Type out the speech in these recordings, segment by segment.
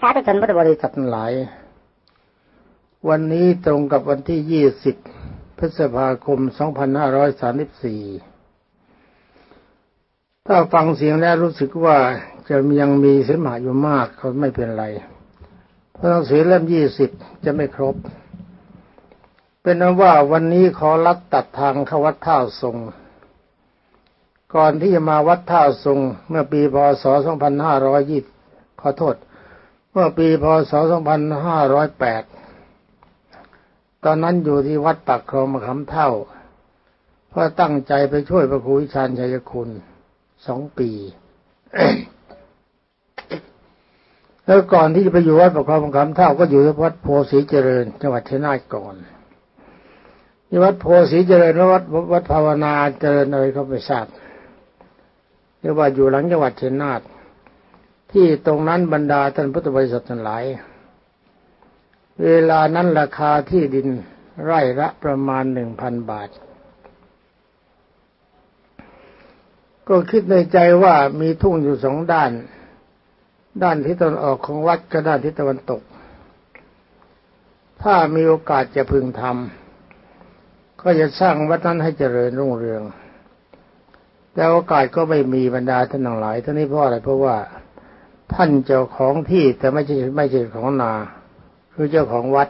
สาธุชนพุทธบริษัททั้งหลาย วันนี้ตรงกับวันที่ 20 พฤษภาคม 2534 ถ้าฟังเสียงแล้วรู้สึกว่าจะยังมีเสมหะอยู่มากเขาไม่เป็นไร เพราะหนังสือเล่ม 20 จะไม่ครบ เป็นนั้นว่าวันนี้ขอรัดตัดทางเข้าวัดท่าทรงก่อนที่จะมาวัดท่าทรงเมื่อปีพศ 2520 ขอโทษ เมื่อปีพศ 2508 ตอนนั้นอยู่ที่วัดปักคลองมะขามเท่า เพื่อตั้งใจไปช่วยพระครูวิชานชัยคุณสองปี แล้วก่อนที่จะไปอยู่วัดปักคลองมะขามเท่า ก็อยู่ที่วัดโพสีเจริญ จังหวัดชัยนาทก่อนที่วัดโพสีเจริญวัดวัดภาวนาเจริญอะไรเขาไปทราบเรียกว่าอยู่หลังจังหวัดชัยนาท ที่ตรงนั้นบรรดาท่านพุทธบริษัททั้งหลาย เวลานั้นราคาที่ดินไร่ละประมาณหนึ่งพันบาท ก็คิดในใจว่ามีทุ่งอยู่สองด้าน ด้านทิศตะวันออกของวัดกับด้านทิศตะวันตก ถ้ามีโอกาสจะพึงทำก็จะสร้างวัดนั้นให้เจริญรุ่งเรือง แต่โอกาสก็ไม่มีบรรดาท่านทั้งหลายท่านี้เพราะอะไรเพราะว่า ท่านเจ้าของที่แต่ไม่ใช่ไม่ใช่ของนา คือเจ้าของวัด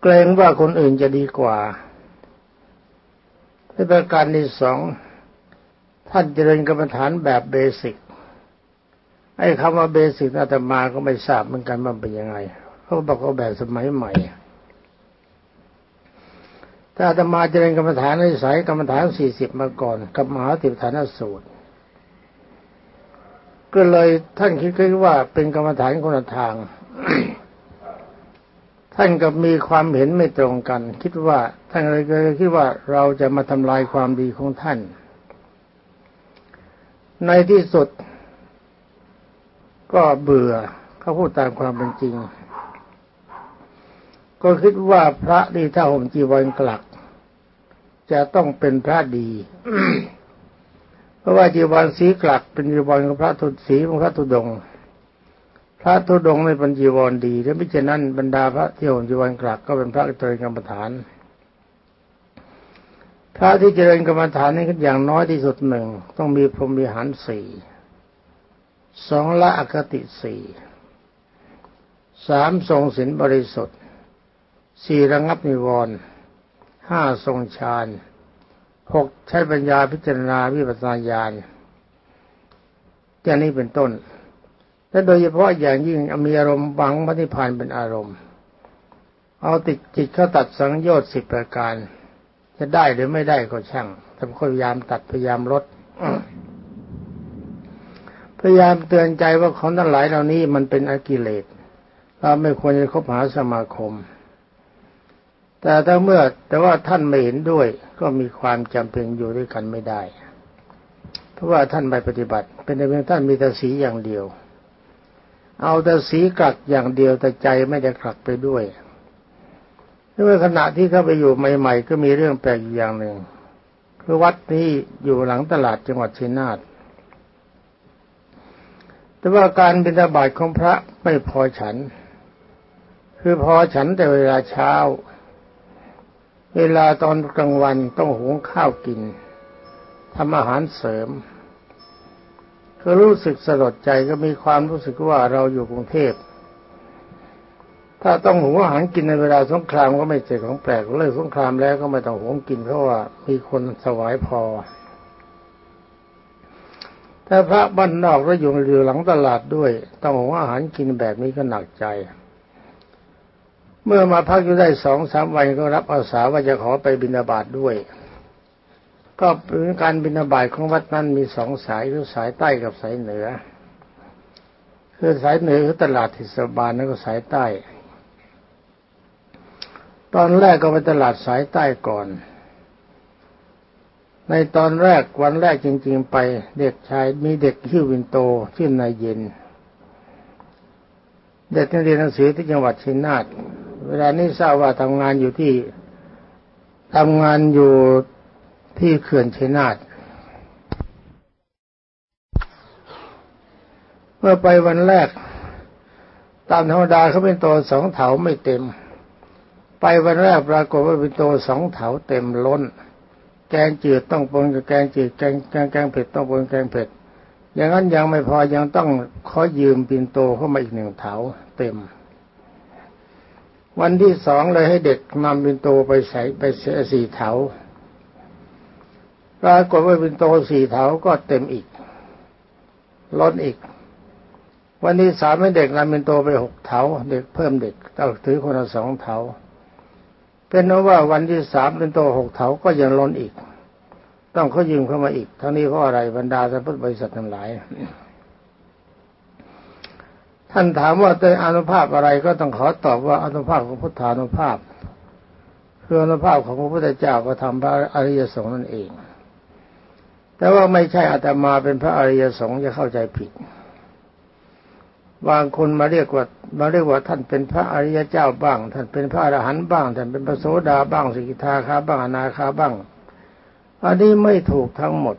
เกรงว่าคนอื่นจะดีกว่าในประการที่สองท่านเจริญกรรมฐานแบบเบสิกไอ้คำว่าเบสิกอาตมาก็ไม่ทราบเหมือนกันมันเป็นยังไงเขาบอกว่าแบบสมัยใหม่ถ้าอาตมาเจริญกรรมฐานในสายกรรมฐานสี่สิบมาก่อน กับมหาติปฐานสูตร ก็เลยท่านคิดว่าเป็นกรรมฐานคนละทาง ท่านกับมีความเห็นไม่ตรงกัน คิดว่าท่านเลยคิดว่าเราจะมาทำลายความดีของท่าน ในที่สุด ก็เบื่อเขาพูดตามความเป็นจริง ก็คิดว่าพระดีถ้าห่มจีวรกลัก จะต้องเป็นพระดี เพราะว่าจีวรสีกลักเป็นจีวรของพระทุสีของพระทุดง พระทุดงในเป็นจีวรดีถ้าไม่เช่นนั้นบรรดาพระที่ห่มจีวรกลักก็เป็นพระเจริญกรรมฐาน พระที่เจริญกรรมฐานนี่อย่างน้อยที่สุดหนึ่งต้องมีพรหมีหารสี่สองละอคติสี่สามทรงศีลบริสุทธิ์สี่ระงับนิวรณ์ห้าทรงฌาน หกใช้ปัญญาพิจารณาวิปัสสนาญาณอย่างนี้เป็นต้น และโดยเฉพาะอย่างยิ่งมีอารมณ์บังพระนิพพานเป็นอารมณ์ เอาติดจิตเข้าตัดสังโยชน์สิบประการ จะได้หรือไม่ได้ก็ช่างทำพยายามตัดพยายามลดพยายามเตือนใจว่าของทั้งหลายเหล่านี้มันเป็นอกิเลสเราไม่ควรจะคบหาสมาคม แต่ถ้าเมื่อแต่ว่าท่านไม่เห็นด้วย ก็มีความจำเป็นอยู่ด้วยกันไม่ได้ เพราะว่าท่านไม่ปฏิบัติ เป็นแต่เพียงท่านมีแต่สีอย่างเดียว เอาแต่สีกักอย่างเดียวแต่ใจไม่ได้กลักไปด้วยเมื่อขณะที่เข้าไปอยู่ใหม่ ๆ ก็มีเรื่องแปลกอย่างหนึ่งคือวัดนี้อยู่หลังตลาดจังหวัดชัยนาทแต่ว่าการบิณฑบาตของพระไม่พอฉัน คือพอฉันแต่เวลาเช้า เวลาตอนกลางวันต้องหุงข้าวกินทำอาหารเสริมก็รู้สึกสลดใจก็มีความรู้สึกว่าเราอยู่กรุงเทพ ถ้าต้องหุงอาหารกินในเวลาสงครามก็ไม่เจอของแปลกเลิกสงครามแล้วก็ไม่ต้องหุงกินเพราะว่ามีคนสวายพอ ถ้าพระบ้านนอกแล้วอยู่อยู่หลังตลาดด้วย ต้องหุงอาหารกินแบบนี้ก็หนักใจ เมื่อมาพักอยู่ได้สองสามวันก็รับอาสาว่าจะขอไปบินาบาตด้วย ก็เป็นการบินาบาตของวัดนั้นมีสองสายคือสายใต้กับสายเหนือ คือสายเหนือคือตลาดทิศบาลแล้วก็สายใต้ ตอนแรกก็ไปตลาดสายใต้ก่อน ในตอนแรกวันแรกจริง ๆ ไปเด็กชายมีเด็กชื่อวินโตชื่อนายเย็น เด็กนักเรียนหนังสือที่จังหวัดชินาทเวลานี้ทราบว่าทำงานอยู่ที่ทำงานอยู่ที่เขื่อนชัยนาทเมื่อไปวันแรก ตามธรรมดาเขาเป็นโตสองเถาไม่เต็ม ไปวันแรกปรากฏว่าเป็นโตสองเถาเต็มล้น แกงจืดต้องปนกับแกงจืดแกงแกงแกงเผ็ดต้องปนแกงเผ็ด อย่างนั้นยังไม่พอยังต้องขอยืมปินโตเข้ามาอีกหนึ่งเถาเต็ม วันที่สองเลยให้เด็กนำปินโตไปใส่ไปเสียสี่เถาปรากฏว่าปินโตสี่เถาก็เต็มอีกล้นอีก วันที่สามให้เด็กนำปินโตไปหกเถาเด็กเพิ่มเด็กต้องถือคนละสองเถาเป็นนั้นว่าวันที่สามเป็นโตหกเถาก็ยังล้นอีก ต้องเขายืมเข้ามาอีก ทั้งนี้เพราะอะไรบรรดาท่านพุทธบริษัททั้งหลาย ท่านถามว่าเป็นอนุภาพอะไรก็ต้องขอตอบว่าอนุภาพของพุทธานุภาพคืออนุภาพของพระพุทธเจ้าประธรรมพระอริยสงฆ์นั่นเอง แต่ว่าไม่ใช่อาตมาเป็นพระอริยสงฆ์จะเข้าใจผิด บางคนมาเรียกว่ามาเรียกว่าท่านเป็นพระอริยเจ้าบ้าง ท่านเป็นพระอรหันต์บ้าง ท่านเป็นพระโสดาบ้างสิกิทาคาบ้างอนาคาบ้าง อันนี้ไม่ถูกทั้งหมด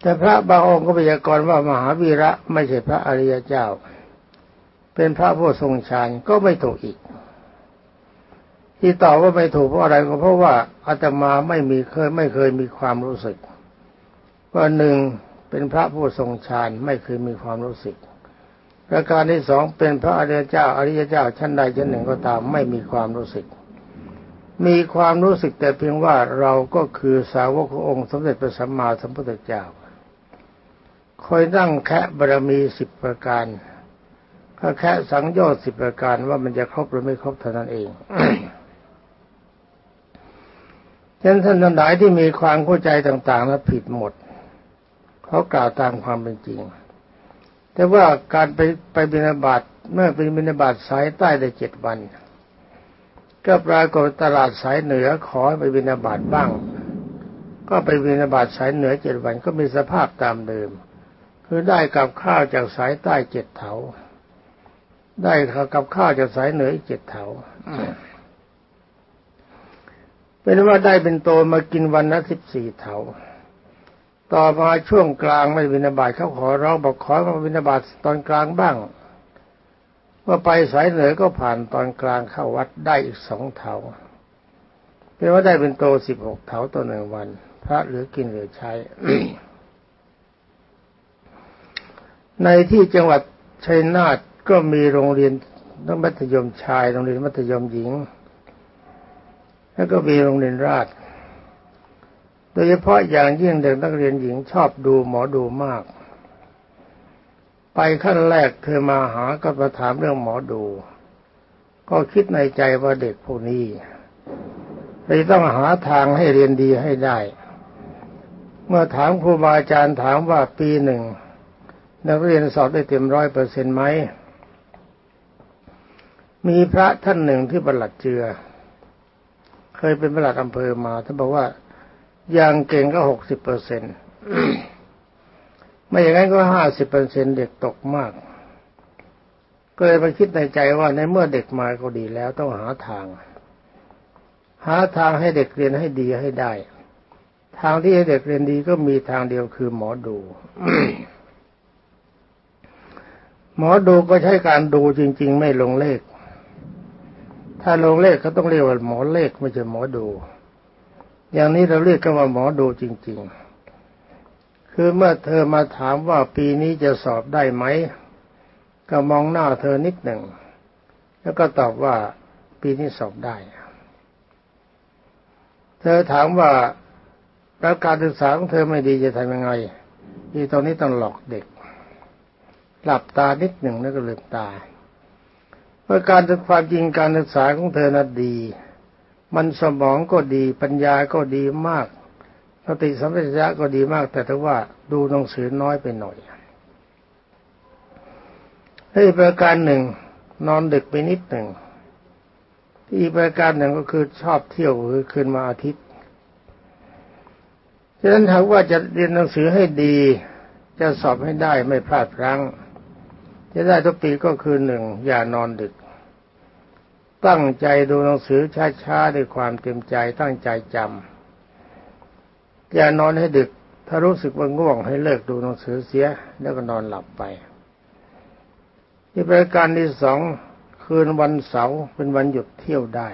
แต่พระบางองค์ก็พยากรณ์ว่ามหาวีระไม่ใช่พระอริยเจ้า เป็นพระผู้ทรงฌานก็ไม่ถูกอีก ที่ตอบว่าไม่ถูกเพราะอะไรก็เพราะว่าอาตมาไม่มีเคยไม่เคยมีความรู้สึกว่าหนึ่งเป็นพระผู้ทรงฌานไม่เคยมีความรู้สึกประการที่สองเป็นพระอริยเจ้าอริยเจ้าชั้นใดชั้นหนึ่งก็ตามไม่มีความรู้สึก มีความรู้สึกแต่เพียงว่าเราก็คือสาวกขององค์สมเด็จพระสัมมาสัมพุทธเจ้าคอยนั่งแคะบารมีสิบประการก็แค่สังโยชน์สิบประการว่ามันจะครบหรือไม่ครบเท่านั้นเองฉะนั้นท่านทั้งหลายที่มีความเข้าใจต่างๆแล้วผิดหมดเขากล่าวตามความเป็นจริง แต่ว่าการไปไปบินาบาตเมื่อไปบินาบาตสายใต้ได้เจ็ดวัน ก็ปรากฏตลาดสายเหนือขอไปบินาบาตบ้าง ก็ไปบินาบาตสายเหนือเจ็ดวันก็มีสภาพตามเดิม คือได้กับข้าวจากสายใต้เจ็ดเถา ได้กับข้าวจากสายเหนืออีกเจ็ดเถาเป็นว่าได้เป็นโตมากินวันละสิบสี่เถา ต่อมาช่วงกลางไม่บินาบาตเขาขอร้องบอกขอมาบินาบาตตอนกลางบ้าง เมื่อไปสายเหนือก็ผ่านตอนกลางเข้าวัดได้อีกสองเถาเป็นว่าได้เป็นโตสิบหกเถาต่อหนึ่งวัน พระเหลือกินเหลือใช้ ในที่จังหวัดชัยนาทก็มีโรงเรียนทั้งมัธยมชาย โรงเรียนมัธยมหญิง แล้วก็มีโรงเรียนราชโดยเฉพาะอย่างยิ่งเด็กนักเรียนหญิงชอบดูหมอดูมาก ไปขั้นแรกเธอมาหาก็มาถามเรื่องหมอดู ก็คิดในใจว่าเด็กพวกนี้เลยต้องหาทางให้เรียนดีให้ได้ เมื่อถามครูบาอาจารย์ถามว่าปีหนึ่งนักเรียนสอบได้เต็มร้อยเปอร์เซ็นต์ไหม มีพระท่านหนึ่งที่ประหลัดเจือ เคยเป็นประหลัดอำเภอมาท่านบอกว่าอย่างเก่งก็หกสิบเปอร์เซ็นต์ ไม่อย่างนั้นก็ห้าสิบเปอร์เซ็นเด็กตกมาก ก็เลยมาคิดในใจว่าในเมื่อเด็กมาก็ดีแล้วต้องหาทาง หาทางให้เด็กเรียนให้ดีให้ได้ ทางที่ให้เด็กเรียนดีก็มีทางเดียวคือหมอดู หมอดูก็ใช้การดูจริง ๆ ไม่ลงเลข ถ้าลงเลขเขาต้องเรียกว่าหมอเลขไม่ใช่หมอดู อย่างนี้เราเรียกกันว่าหมอดูจริง ๆ คือเมื่อเธอมาถามว่าปีนี้จะสอบได้ไหม ก็มองหน้าเธอนิดหนึ่ง แล้วก็ตอบว่าปีนี้สอบได้ เธอถามว่าแล้วการศึกษาของเธอไม่ดีจะทำยังไงที่ตอนนี้ต้องหลอกเด็ก หลับตานิดหนึ่งแล้วก็ลืมตาเมื่อการศึกความจริงการศึกษาของเธอน่ะดี มันสมองก็ดีปัญญาก็ดีมาก สติสัมปชัญญะก็ดีมาก แต่ถ้าว่าดูหนังสือน้อยไปหน่อยให้ประการหนึ่ง นอนดึกไปนิดหนึ่งที่ประการหนึ่งก็คือชอบเที่ยวคือคืนมาอาทิตย์ฉะนั้นถ้าว่าจะเรียนหนังสือให้ดี จะสอบให้ได้ไม่พลาดพลั้ง จะได้ทุกปีก็คือหนึ่งอย่านอนดึก ตั้งใจดูหนังสือช้าๆด้วยความเต็มใจตั้งใจจำ อย่านอนให้ดึก ถ้ารู้สึกว่าง่วงให้เลิกดูหนังสือเสีย แล้วก็นอนหลับไปที่ประการที่สองคืนวันเสาร์เป็นวันหยุดเที่ยวได้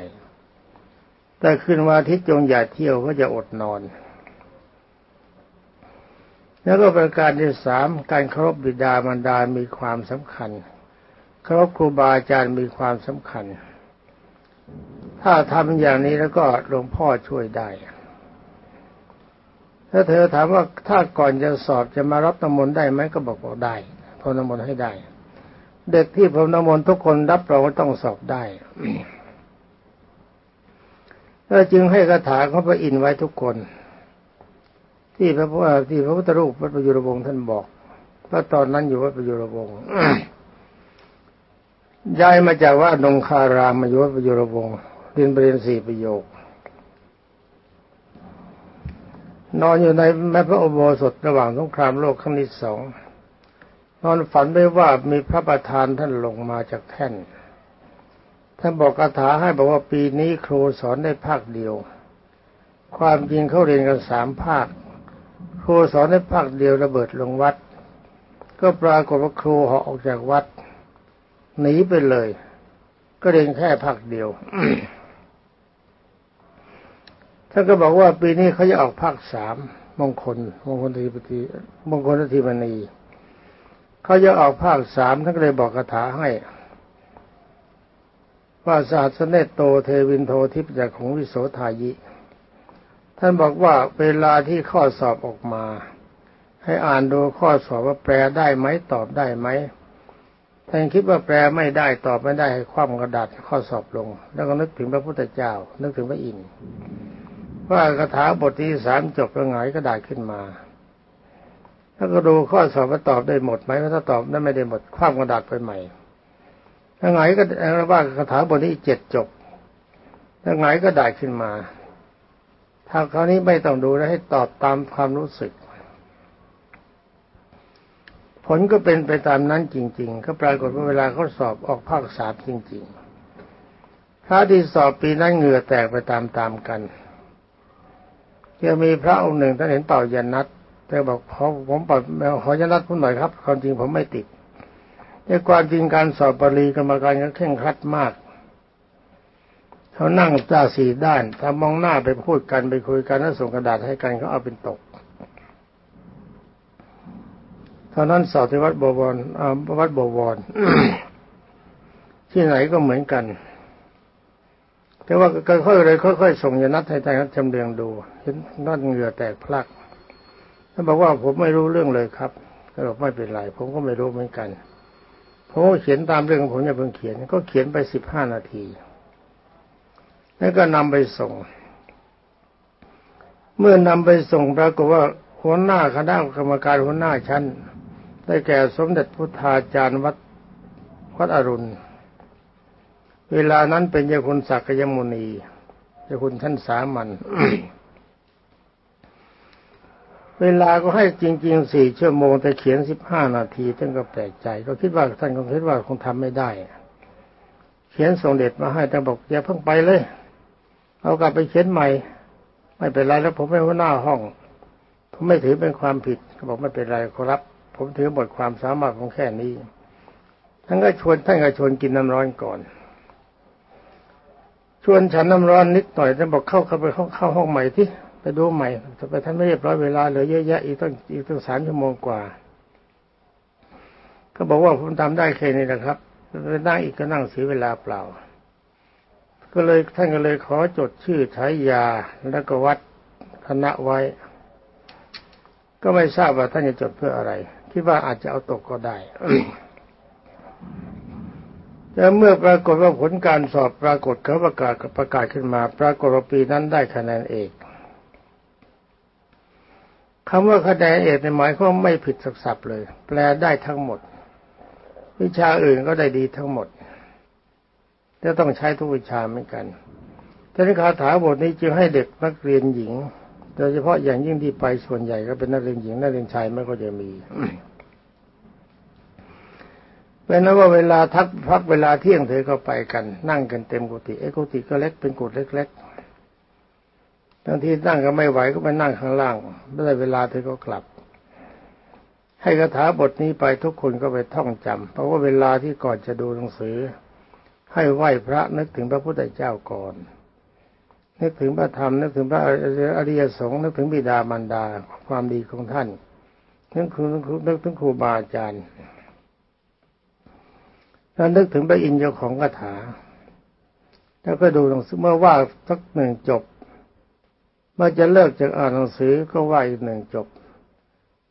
แต่คืนวันอาทิตย์จงอย่าเที่ยวก็จะอดนอน แล้วก็ประการที่สามการเคารพบิดามารดามีความสำคัญเคารพครูบาอาจารย์มีความสำคัญ ถ้าทำอย่างนี้แล้วก็หลวงพ่อช่วยได้ ถ้าเธอถามว่าถ้าก่อนจะสอบจะมารับน้ำมนต์ได้ไหมก็บอกว่าได้พรน้ำมนต์ให้ได้ เด็กที่พรมน้ำมนต์ทุกคนรับรองว่าต้องสอบได้ก็จึงให้คาถาเขาพระอินไว้ทุกคน ที่พระพุทธที่พระพุทธรูปวัดประยุรวงศ์ท่านบอกว่าตอนนั้นอยู่วัดประยุรวงศ์ย้ายมาจากว่านงคารามมาอยู่วัดประยุรวงศ์เรียนปริญญาสี่ประโยค นอนอยู่ในแม่พระอุโบสถระหว่างสงครามโลกครั้งที่สองนอนฝันไปว่ามีพระประธานท่านลงมาจากแท่น ท่านบอกคาถาให้บอกว่าปีนี้ครูสอนได้ภาคเดียว ความจริงเขาเรียนกันสามภาค ครูสอนได้ภาคเดียวระเบิดลงวัด ก็ปรากฏว่าครูเหาะออกจากวัดหนีไปเลย ก็เรียนแค่ภาคเดียว ท่านก็บอกว่าปีนี้เขาจะออกภาคสามมงคลมงคลทีปฏิมงคลทีมณีเขาจะออกภาคสามท่านก็เลยบอกคาถาให้ว่าศาสเนตโตเทวินโททิพจากของวิโสทายิ ท่านบอกว่าเวลาที่ข้อสอบออกมา ให้อ่านดูข้อสอบว่าแปลได้ไหมตอบได้ไหมท่านคิดว่าแปลไม่ได้ตอบไม่ได้ให้คว่ำกระดาษข้อสอบลง แล้วก็นึกถึงพระพุทธเจ้า นึกถึงพระอินทร์ ว่าคาถาบทที่สามจบแล้วหงายกระดาษขึ้นมาแล้วก็ดูข้อสอบว่าตอบได้หมดไหมถ้าตอบได้นไม่ได้หมดควางกระดาษไปใหม่ถ้าไงก็ว่าคาถาบทที่เจ็ดจบถ้าไงก็ได้ขึ้นมา ถ้าคราวนี้ไม่ต้องดูแล้วให้ตอบตามความรู้สึก ผลก็เป็นไปตามนั้นจริง ๆ ก็ปรากฏว่าเวลาเขาสอบออกภาคสามจริงๆพระที่สอบปีนั้นเหงื่อแตกไปตามๆกัน จะมีพระองค์หนึ่งท่านเห็นเป่ายันนัดแต่บอกขอผมปขอจะนัดผมหน่อยครับ ความจริงผมไม่ติดแต่ความจริงการสอบบาลีกรรมการก็เข่งครัดมากเขานั่งจ้าสี่ด้านถ้ามองหน้าไปพูดกันไปคุยกันแล้วส่งกระดาษให้กันเขาเอาเป็นตกเท่านั้นสอบที่วัดบวรวัดบวรที่ไหนก็เหมือนกัน แต่ว่าค่อยๆเลยค่อยๆส่งยานัดให้ใจจำเรียงดูเห็นนั่นเหงื่อแตกพลักท่านบอกว่าผมไม่รู้เรื่องเลยครับก็บอกไม่เป็นไรผมก็ไม่รู้เหมือนกันผมเขียนตามเรื่องของผมอย่าเพิ่งเขียน ก็เขียนไปสิบห้านาที แล้วก็นำไปส่ง เมื่อนำไปส่งปรากฏว่าหัวหน้าคณะกรรมการหัวหน้าชั้น ได้แก่สมเด็จพุทธาจารย์วัดวัดอรุณ เวลานั้นเป็นเจ้าคุณศักยมุนีเจ้าคุณท่านสามัญเวลาก็ให้จริงๆสี่ชั่วโมงแต่เขียนสิบห้านาทีท่านก็แปลกใจ ก็คิดว่าท่านคงคิดว่าคงทำไม่ได้ เขียนส่งเด็ดมาให้ท่านบอกอย่าเพิ่งไปเลย เอากลับไปเขียนใหม่ ไม่เป็นไรแล้วผมไม่ว่าหน้าห้อง ผมไม่ถือเป็นความผิดเขาบอกไม่เป็นไรครับ ผมถือบทความสามารถของแค่นี้ท่านก็ชวนท่านก็ชวนกินน้ำร้อนก่อน ชวนฉันน้ำร้อนนิดหน่อยท่านบอกเข้าเข้าไปเข้าห้องใหม่ที่ไปดูใหม่จะไปท่านไม่เรียบร้อยเวลาเหลือเยอะแยะอีกต้องอีกตั้งสามชั่วโมงกว่า ก็บอกว่าผมทำได้แค่นี้นะครับไปนั่งอีกก็นั่งเสียเวลาเปล่า ก็เลยท่านก็เลยขอจดชื่อใช้ยาแล้วก็วัดคณะไว้ ก็ไม่ทราบว่าท่านจะจดเพื่ออะไรคิดว่าอาจจะเอาตกก็ได้ แต่เมื่อปรากฏว่าผลการสอบปรากฏเขาประกาศประกาศขึ้นมา ปรากฏว่าปีนั้นได้คะแนนเอกคำว่าคะแนนเอกในหมายความไม่ผิดสักสับเลย แปลได้ทั้งหมด วิชาอื่นก็ได้ดีทั้งหมดจะต้องใช้ทุกวิชาเหมือนกันท่านคาถาบทนี้จึงให้เด็กนักเรียนหญิง โดยเฉพาะอย่างยิ่งที่ไปส่วนใหญ่ก็เป็นนักเรียนหญิงนักเรียนชายไม่ก็จะมี เป็นนั้นว่าเวลาทักพักเวลาเที่ยงเธอก็ไปกัน นั่งกันเต็มกุฏิไอ้กุฏิก็เล็กเป็นกุฏิเล็กๆบางทีนั่งก็ไม่ไหวก็ไปนั่งข้างล่างไม่ได้เวลาเธอก็กลับ ให้คาถาบทนี้ไปทุกคนก็ไปท่องจำเพราะว่าเวลาที่ก่อนจะดูหนังสือ ให้ไหว้พระนึกถึงพระพุทธเจ้าก่อน นึกถึงพระธรรมนึกถึงพระอริยสงฆ์นึกถึงบิดามารดาความดีของท่านนึกถึงนึกถึงครูบาอาจารย์ แล้วนึกถึงพระอินทร์เจ้าของคาถา แล้วก็ดูหนังสือเมื่อว่าสักหนึ่งจบ เมื่อจะเลิกจากอ่านหนังสือก็ว่าอีกหนึ่งจบ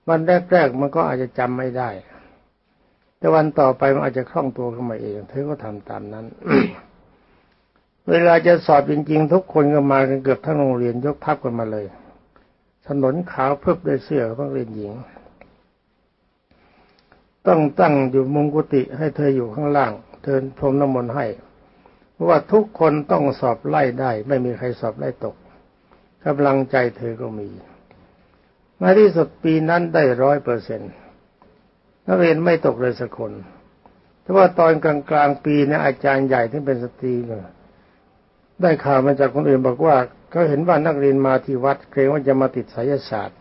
วันแรกๆมันก็อาจจะจำไม่ได้ แต่วันต่อไปมันอาจจะคล่องตัวขึ้นมาเองเธอก็ทำตามนั้น เวลาจะสอบจริงๆ ทุกคนก็มากันเกือบทั้งโรงเรียนยกทัพกันมาเลยถนนขาวเพิ่บด้วยเสื้อต้องเรียนหญิง ต้องตั้งอยู่มุงกุฏิให้เธออยู่ข้างล่างเธอพรมน้ำมนต์ให้เพราะว่าทุกคนต้องสอบไล่ได้ ไม่มีใครสอบไล่ตกกำลังใจเธอก็มีในที่สุดปีนั้นได้ร้อยเปอร์เซ็นต์นักเรียนไม่ตกเลยสักคนแต่ว่าตอนกลางกลางปีเนี่ยอาจารย์ใหญ่ที่เป็นสตรีเนี่ยได้ข่าวมาจากคนอื่นบอกว่าเขาเห็นว่านักเรียนมาที่วัดเกรงว่าจะมาติดไสยศาสตร์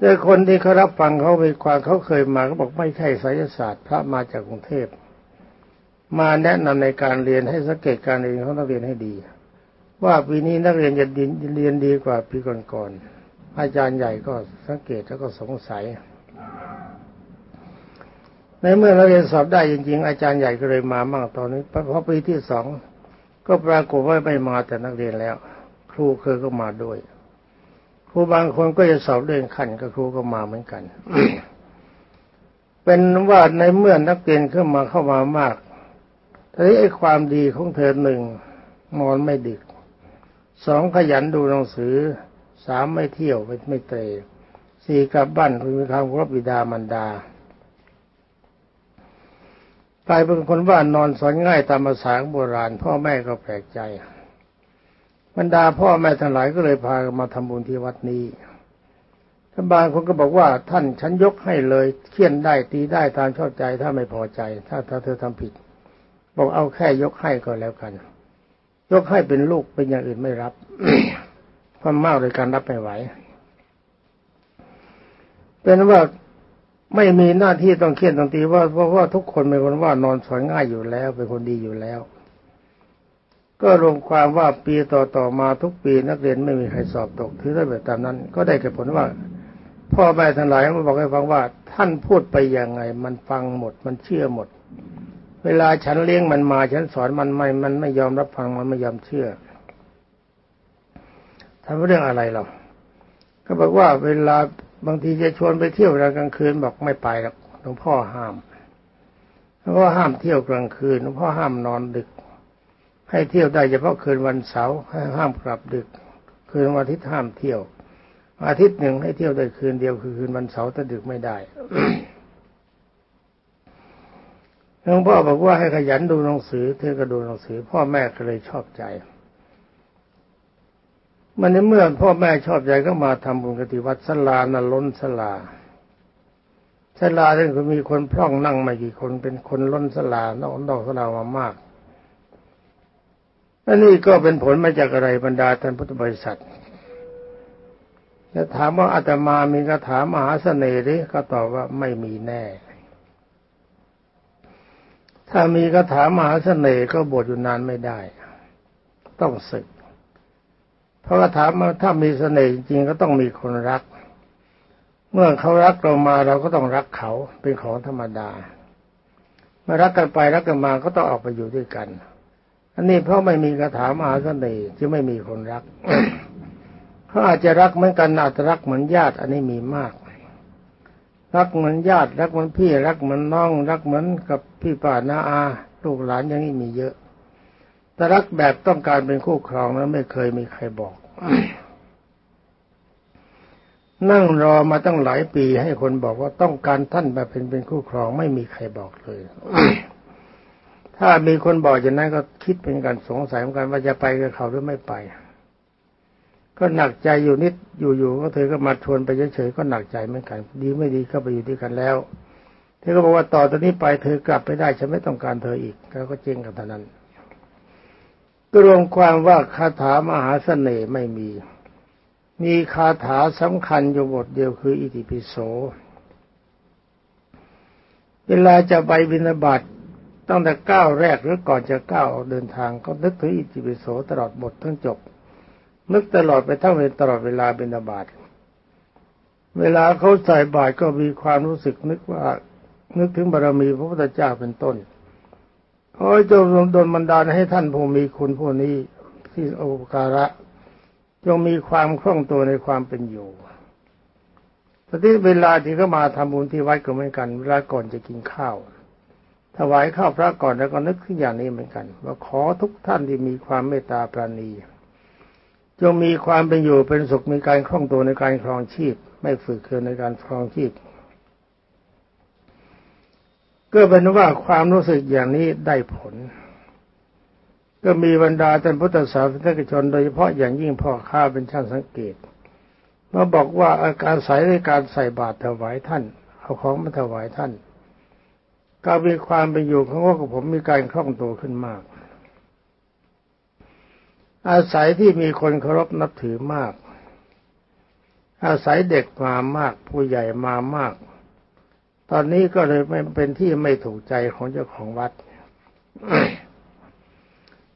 แต่คนที่เขารับฟังเขาไปความเขาเคยมาเขาบอกไม่ใช่ไสยศาสตร์พระมาจากกรุงเทพมาแนะนำในการเรียนให้สังเกตการเรียนของนักเรียนให้ดี ว่าปีนี้นักเรียนจะเรียนดีกว่าปีก่อนๆอาจารย์ใหญ่ก็สังเกตแล้วก็สงสัย ในเมื่อนักเรียนสอบได้จริง ๆ อาจารย์ใหญ่ก็เลยมามั่งตอนนี้พอปีที่สองก็ปรากฏว่าไม่มาแต่นักเรียนแล้ว ครูเคยก็มาด้วย ครูบางคนก็จะสอบเรื่องขั้นก็ครูก็มาเหมือนกัน เป็นว่าในเมื่อนักเรียนเข้ามาเข้ามามากทีนี้ไอ้ความดีของเธอหนึ่งนอนไม่ดึกสองขยันดูหนังสือสามไม่เที่ยวไม่ไม่เตะสี่กลับบ้านมีความครบบิดามารดากลายเป็นคนว่านอนสอนง่ายตามภาษาโบราณ พ่อแม่ก็แปลกใจ บรรดาพ่อแม่ทั้งหลายก็เลยพามาทำบุญที่วัดนี้ท่านบางคนก็บอกว่าท่านฉันยกให้เลยเคี่ยนได้ตีได้ตามชอบใจถ้าไม่พอใจ ถ้าถ้าเธอทำผิด บอกเอาแค่ยกให้ก็แล้วกัน ยกให้เป็นลูกเป็นอย่างอื่นไม่รับความมากโดยการรับไม่ไหว เป็นว่าไม่มีหน้าที่ต้องเครียดต้องตีว่าเพราะว่าทุกคนเป็นคนว่านอนสอนง่ายอยู่แล้วเป็นคนดีอยู่แล้ว ก็รวมความว่าปีต่อต่อมาทุกปีนักเรียนไม่มีใครสอบตกถือได้แบบตามนั้น ก็ได้ผลว่า พ่อแม่ทั้งหลายมาบอกให้ฟังว่า ท่านพูดไปยังไง มันฟังหมดมันเชื่อหมด เวลาฉันเลี้ยงมันมาฉันสอนมันไม่ มันไม่ยอมรับฟังมันไม่ยอมเชื่อทำเรื่องอะไรหรอก็บอกว่าเวลาบางทีจะชวนไปเที่ยวกลางคืนบอกไม่ไปหรอกหลวงพ่อห้ามหลวงพ่อห้ามเที่ยวกลางคืนหลวงพ่อห้ามนอนดึก ให้เที่ยวได้เฉพาะคืนวันเสาร์ให้ห้ามกลับดึก คืนวันอาทิตย์ห้ามเที่ยว อาทิตย์หนึ่งให้เที่ยวได้คืนเดียวคือคืนวันเสาร์แต่ดึกไม่ได้หลวงพ่อบอกว่าให้ขยันดูหนังสือเธอก็ดูหนังสือ พ่อแม่ก็เลยชอบใจ มันในเมื่อพ่อแม่ชอบใจก็มาทำบุญกติวัดสลานล้นสลาสลาเรื่องมีคนพร่องนั่งมากี่คนเป็นคนล้นสลานอกนอกสลามามาก อันนี้ก็เป็นผลมาจากอะไรบรรดาท่านพุทธบริษัทจะถามว่าอาตมามีคาถามหาเสน่ห์หรือก็ตอบว่าไม่มีแน่ ถ้ามีคาถามหาเสน่ห์ก็บวชอยู่นานไม่ได้ ต้องศึก เพราะคาถาถ้ามีเสน่ห์จริงก็ต้องมีคนรัก เมื่อเขารักเรามาเราก็ต้องรักเขาเป็นของธรรมดา เมื่อรักกันไปรักกันมาก็ต้องออกไปอยู่ด้วยกัน อันนี้เพราะไม่มีคาถามหาเสน่ห์ที่ไม่มีคนรักเขาอาจจะรักเหมือนกันอาจจะรักเหมือนญาติ อันนี้มีมาก รักเหมือนญาติรักเหมือนพี่รักเหมือนน้อง รักเหมือนกับพี่ป้าน้าอาลูกหลานอย่างนี้มีเยอะ แต่รักแบบต้องการเป็นคู่ครองแล้วไม่เคยมีใครบอก นั่งรอมาตั้งหลายปีให้คนบอกว่าต้องการท่านแบบเป็นเป็นคู่ครองไม่มีใครบอกเลย ถ้ามีคนบอกอย่างนั้นก็คิดเป็นการสงสัยเหมือนกันว่าจะไปกับเขาหรือไม่ไป ก็หนักใจอยู่นิดอยู่ๆก็เธอก็มาชวนไปเฉยๆก็หนักใจเหมือนกัน ดีไม่ดีก็ไปอยู่ด้วยกันแล้วเธอก็บอกว่าต่อตอนนี้ไปเธอกลับไปได้ฉันไม่ต้องการเธออีกแล้วก็เจ๊งกันเท่านั้นรวมความว่าคาถามหาเสน่ห์ไม่มี มีคาถาสำคัญอยู่บทเดียวคืออิติปิโส เวลาจะไปบิณฑบาต ตั้งแต่ก้าวแรกหรือก่อนจะก้าวออกเดินทางก็นึกถึงอิติปิโสตลอดบททั้งจบ นึกตลอดไปทั้งเวลตลอดเวลาบิณฑบาตเวลาเขาใส่บาตรก็มีความรู้สึกนึกว่านึกถึงบารมีพระพุทธเจ้าเป็นต้นขอจงดลบันดาลให้ท่านผู้มีคุณผู้นี้ที่โอการะจงมีความคล่องตัวในความเป็นอยู่ตอนที่เวลาที่เขามาทำบุญที่วัดก็เหมือนกันเวลาก่อนจะกินข้าว ถวายข้าวพระก่อนแล้วก็นึกถึงอย่างนี้เหมือนกัน ว่าขอทุกท่านที่มีความเมตตาปราณีจงมีความเป็นอยู่เป็นสุขมีการคล่องตัวในการครองชีพ ไม่ฝืดเคืองในการครองชีพก็เป็นว่าความรู้สึกอย่างนี้ได้ผล ก็มีบรรดาท่านพุทธศาสนิกชน โดยเฉพาะอย่างยิ่งพ่อข้าเป็นช่างสังเกตมาบอกว่าอาการใส่ในการใส่บาตรถวายท่าน เอาของมาถวายท่าน ก็มีความเป็นอยู่ของว่ากับผมมีการคล่องตัวขึ้นมาก อาศัยที่มีคนเคารพนับถือมาก อาศัยเด็กมามาก ผู้ใหญ่มามาก ตอนนี้ก็เลยไม่เป็นที่ไม่ถูกใจของเจ้าของวัด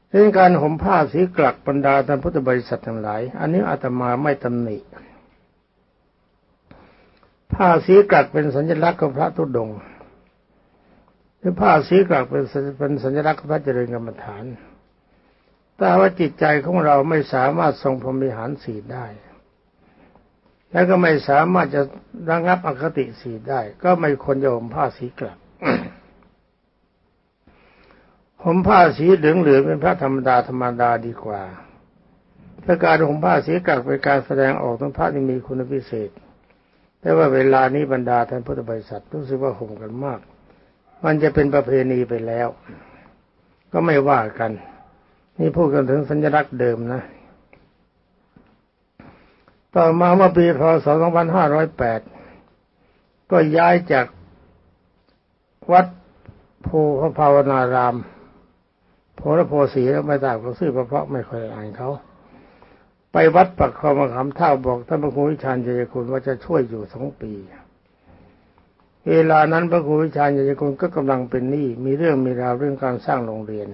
เรื่องการห่มผ้าสีกลักบรรดาท่านพุทธบริษัททั้งหลาย อันนี้อาตมาไม่ตำหนิ ผ้าสีกลักเป็นสัญลักษณ์ของพระทุดงห รือผ้าสีกลักเป็นเป็นสัญลักษณ์พระเจริญกรรมฐานแต่ว่าจิตใจของเราไม่สามารถทรงพรหมิหารสีได้ แล้วก็ไม่สามารถจะระงับอคติสีได้ ก็ไม่ควรจะห่มผ้าสีกลับห่มผ้าสีเหลืองเหลืองเป็นพระธรรมดาธรรมดาดีกว่าถ้าการห่มผ้าสีกลักเป็นการแสดงออกถึงพระที่มีคุณพิเศษ แต่ว่าเวลานี้บรรดาท่านพุทธบริษัทรู้สึกว่าห่มกันมาก มันจะเป็นประเพณีไปแล้ว ก็ไม่ว่ากัน นี่พูดกันถึงสัญลักษณ์เดิมนะ ต่อมาเมื่อปีพศ 2508 ก็ย้ายจากวัดโพพระภาวนารามโพระโพสีแล้วไม่ตามเขาซื่อเพราะไม่ค่อยอ่านเขาไปวัดปักคอมาคำเท่าบอกท่านพระครูวิชาญเจยคุณว่าจะช่วยอยู่สองปี เวลานั้นพระครูวิชาญเจยคุณก็กำลังเป็นหนี้มีเรื่องมีราวเรื่องการสร้างโรงเรียน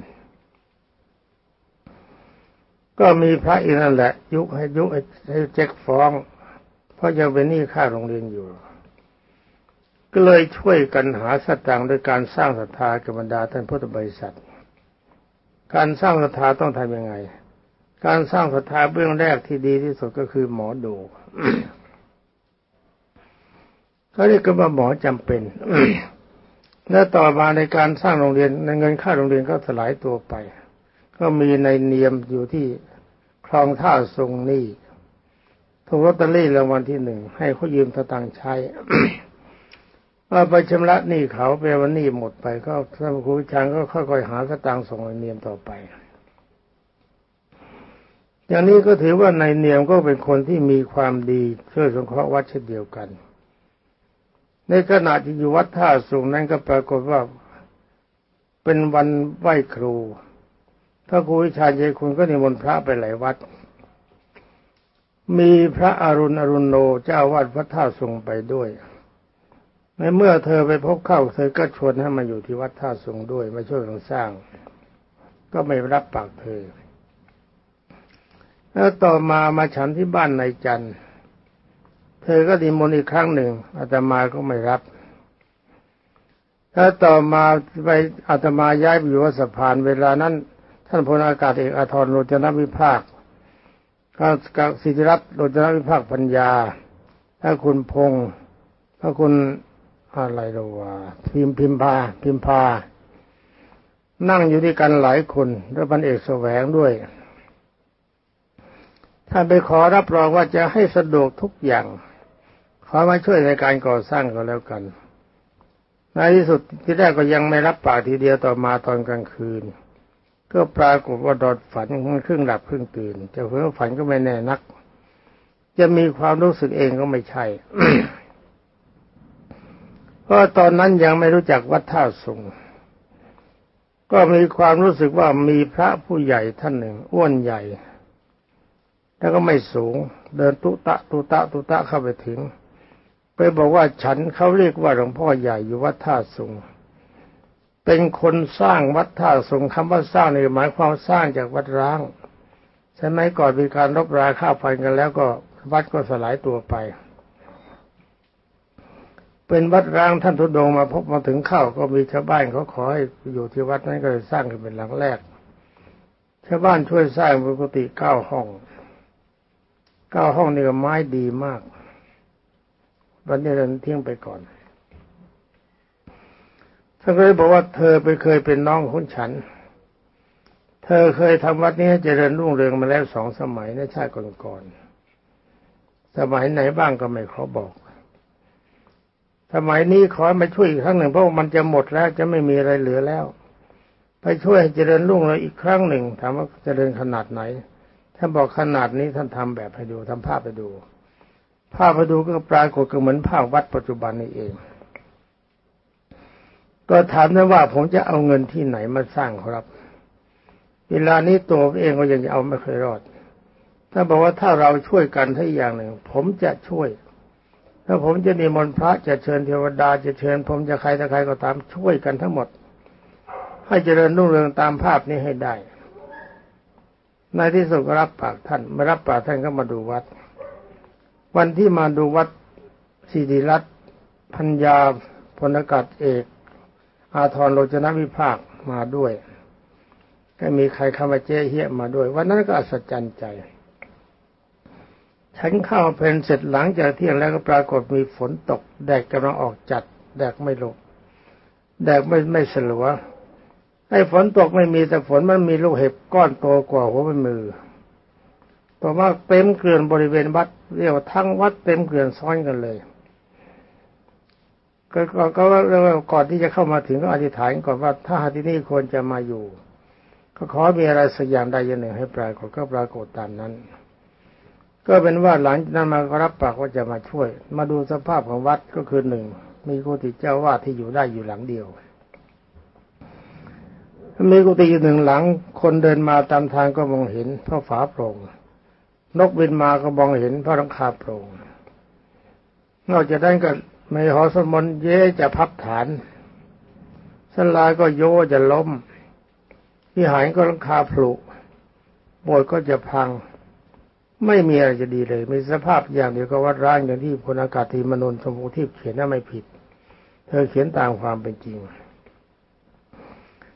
ก็มีพระอีกนั่นแหละ ยุให้ยุให้เจ๊กฟ้อง เพราะยังเป็นหนี้ค่าโรงเรียนอยู่ ก็เลยช่วยกันหาสตางค์โดยการสร้างศรัทธากับบรรดาท่านพุทธบริษัท การสร้างศรัทธาต้องทำยังไง การสร้างศรัทธาเบื้องแรกที่ดีที่สุดก็คือหมอดู เขาเรียกกันว่าหมอจำเป็นและต่อมาในการสร้างโรงเรียนในเงินค่าโรงเรียนก็สลายตัวไป ก็มีในเนียมอยู่ที่คลองท่าทรงนี่ถูกลอตเตอรี่รางวัลที่หนึ่งให้เขายืมสตางค์ใช้ว่าไปชำระหนี้เขาไปวันนี้หมดไป ก็ท่านครูช้างก็ค่อยๆหาสตางค์ส่งในเนียมต่อไป อย่างนี้ก็ถือว่าในเนียมก็เป็นคนที่มีความดีช่วยสงเคราะห์วัดเช่นเดียวกัน ในขณะที่อยู่วัดท่าสูงนั้นก็ปรากฏว่าเป็นวันไหว้ครูพระครูวิชาใจคุณก็นิมนต์พระไปหลายวัด มีพระอรุณอรุณโนเจ้าวัดพระท่าทรงไปด้วย ในเมื่อเธอไปพบเข้าเธอก็ชวนให้มาอยู่ที่วัดท่าทรงด้วยมาช่วยกันสร้าง ก็ไม่รับปากเธอ แล้วต่อมามาฉันที่บ้านในจันทร์ เธอก็ดิมนต์อีกครั้งหนึ่งอาตมาก็ไม่รับแล้วต่อมาไปอาตมาย้ายไปอยู่วัดสะพานเวลานั้น ท่านพลอากาศเอกอาทรโรจนวิภาคกับสิทธิรัตน์โรจนวิภาคปัญญาถ้าคุณพงศ์ถ้าคุณอะไรรวะพิมพิมพาพิมพา นั่งอยู่ด้วยกันหลายคนแล้วพันเอกแสวงด้วยท่านไปขอรับรองว่าจะให้สะดวกทุกอย่าง ขอมาช่วยในการก่อสร้างก็แล้วกันในที่สุดที่แรกก็ยังไม่รับปากทีเดียวต่อมาตอนกลางคืน ก็ปรากฏว่าดอดฝันครึ่งหลับครึ่งตื่นจะเพ้อฝันก็ไม่แน่นัก จะมีความรู้สึกเองก็ไม่ใช่เพราะตอนนั้นยังไม่รู้จักวัดท่าสุงก็มีความรู้สึกว่ามีพระผู้ใหญ่ท่านหนึ่ง อ้วนใหญ่ แล้วก็ไม่สูง เดินตุตะตุตะตุตะเข้าไปถึง บอกว่าฉันเขาเรียกว่าหลวงพ่อใหญ่อยู่วัดท่าสุงเป็นคนสร้างวัดท่าสุงคำว่าสร้างนี่หมายความสร้างจากวัดร้างใช่ไหมก่อนมีการรบราฆ่าฟันกันแล้วก็วัดก็สลายตัวไป เป็นวัดร้างท่านทุดงมาพบมาถึงเข้าก็มีชาวบ้านเขาขอให้อยู่ที่วัดนั้นก็เลยสร้างขึ้นเป็นหลังแรกชาวบ้านช่วยสร้างปกติเก้าห้องเก้าห้องนี่ก็ไม้ดีมาก วันนี้เราทิ้งไปก่อนท่านก็เลยบอกว่าเธอไปเคยเป็นน้องของฉัน เธอเคยทำวัดนี้ให้เจริญรุ่งเรืองมาแล้วสองสมัยในชาติก่อนๆสมัยไหนบ้างก็ไม่ขอบอก สมัยนี้ขอมาช่วยอีกครั้งหนึ่งเพราะมันจะหมดแล้วจะไม่มีอะไรเหลือแล้ว ไปช่วยให้เจริญรุ่งเรืองอีกครั้งหนึ่งถามว่าเจริญขนาดไหนท่านบอกขนาดนี้ท่านทำแบบให้ดูทำภาพไปดู ภาพไปดูก็ปรากฏก็เหมือนภาพวัดปัจจุบันนี้เอง ก็ถามได้ว่าผมจะเอาเงินที่ไหนมาสร้างครับ เวลานี้ตัวเองก็ยังจะเอาไม่เคยรอด ถ้าบอกว่าถ้าเราช่วยกันทั้งอย่างหนึ่ง ผมจะช่วย ถ้าผมจะนิมนต์พระจะเชิญเทวดาจะเชิญ ผมจะใครถ้าใครก็ตามช่วยกันทั้งหมด ให้เจริญรุ่งเรืองตามภาพนี้ให้ได้ในที่สุดก็รับปากท่านมารับปากท่านก็มาดูวัด วันที่มาดูวัดสิริรัตน์พัญญาพลอากาศเอก อาทรโลจนวิภาคมาด้วยก็มีใครเข้ามาเจ๊เฮียมาด้วย วันนั้นก็อัศจรรย์ใจ ฉันเข้าเพลนเสร็จหลังจากเที่ยงแล้วก็ปรากฏมีฝนตก แดดกำลังออกจัด แดดไม่ลงแดดไม่ไม่สลัวไอ้ฝนตกไม่มีแต่ฝนมันมีลูกเห็บก้อนโตกว่าหัวมือ ต่อมาเต็มเกลื่อนบริเวณวัดเรียกว่าทั้งวัดเต็มเกลื่อนซ้อนกันเลย ก็ก็กว่าก่อนที่จะเข้ามาถึงก็อธิษฐานก่อนว่าถ้าหาที่นี่ควรจะมาอยู่ ก็ขอมีอะไรสักอย่างใดอย่างหนึ่งให้ปรากฏก็ปรากฏตามนั้น ก็เป็นว่าหลังจากนั้นมาก็รับปากว่าจะมาช่วย มาดูสภาพของวัดก็คือหนึ่งมีกุฏิเจ้าวาดที่อยู่ได้อยู่หลังเดียวมีกุฏิอยู่หนึ่งหลัง คนเดินมาตามทางก็มองเห็นเพราะฝาโปร่ง นกบินมาก็มองเห็นพระรังคาโปร่งนอกจากนั้นก็ไม่หอสมนเย่จะพับฐานสลาก็โยจะล้มวิหารก็รังคาผลุโบสถ์ก็จะพัง ไม่มีอะไรจะดีเลย มีสภาพอย่างเดียวก็วัดร้างอย่างที่พลอากาศตีมนุนสมุทิพย์เขียนน่าไม่ผิด เธอเขียนตามความเป็นจริง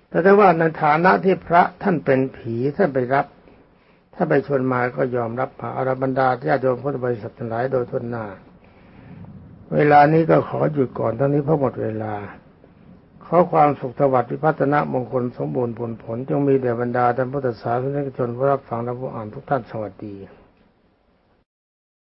แต่ถ้าว่าในฐานะที่พระท่านเป็นผีท่านไปรับ ถ้าไปชวนมาก็ยอมรับพระอรบรรดาญาติโยมพุทธบริษัททั้งหลายโดยทุนหน้า เวลานี้ก็ขอหยุดก่อนทั้งนี้เพราะหมดเวลา ขอความสุขสวัสดิ์พิพัฒนะมงคลสมบูรณ์ผลผลจงมีแด่บรรดาท่านพุทธศาสนิกชนผู้รับฟังและผู้อ่านทุกท่านสวัสดี